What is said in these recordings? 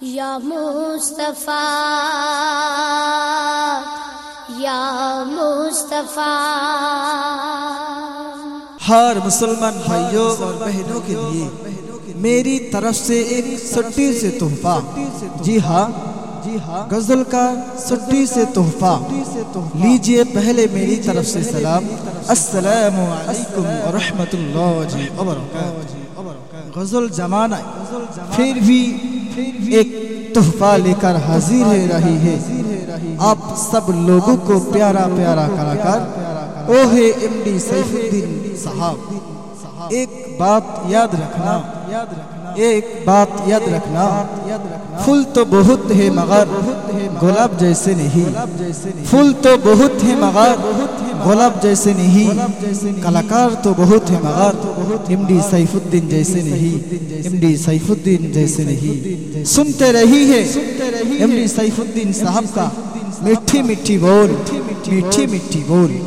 یا مصطفیٰ یا مصطفیٰ۔ ہر مسلمان بھائیوں اور بہنوں کے لیے میری طرف سے ایک سٹی سے تحفہ۔ جی ہاں جی ہاں غزل کا سٹی سے تحفہ۔ لیجیے پہلے میری طرف سے سلام۔ السلام علیکم ورحمۃ اللہ وبرکاتہ۔ غزل زمانہ پھر بھی ایک تحفہ لے کر حاضر ہے رہی ہے۔ آپ سب لوگوں کو پیارا پیارا کلاکار۔ او ہے ایم ڈی سیف الدین صاحب، ایک بات یاد رکھنا۔ ایک بات یاد رکھنا۔ پھول تو بہت ہے مگر گلاب جیسے نہیں۔ پھول تو بہت ہے مگر گلاب جیسے نہیں۔ کلاکار تو بہت ہے مگر ایم ڈی سیف الدین جیسے نہیں۔ ایم ڈی سیف الدین جیسے نہیں۔ سنتے رہی ہے ایم ڈی سیف الدین صاحب کا میٹھی میٹھی بول۔ میٹھی میٹھی بول۔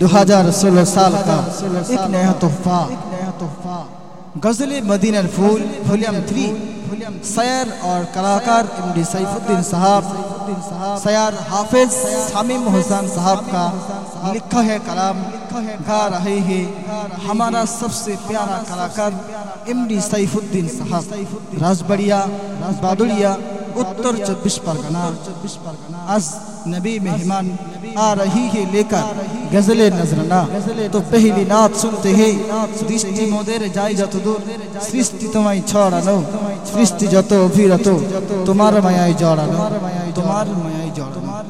دو ہزار سولہ سال کا ایک نیا تحفہ۔ غزل مدینہ الفول فولیم تھری سیر اور کلاکار ام ڈی سیف الدین صاحب سیار حافظ سامیم حسین صاحب کا لکھا ہے کلام، گا رہے ہیں ہمارا سب سے پیارا کلاکار ایم ڈی سیف الدین صاحب راجبڑیا بادڑیا اتر چبیس پرگنا۔ از نبی مہمان آ رہی ہے لے کر۔ غزل نظرنا تو پہلی نات سنتے ہیں۔ دشتی مودر جائی جت دور سرشتی تمہیں چھوڑا نو سرشتی جتو بھی رتو تمہار میائی جوڑا نو جوڑا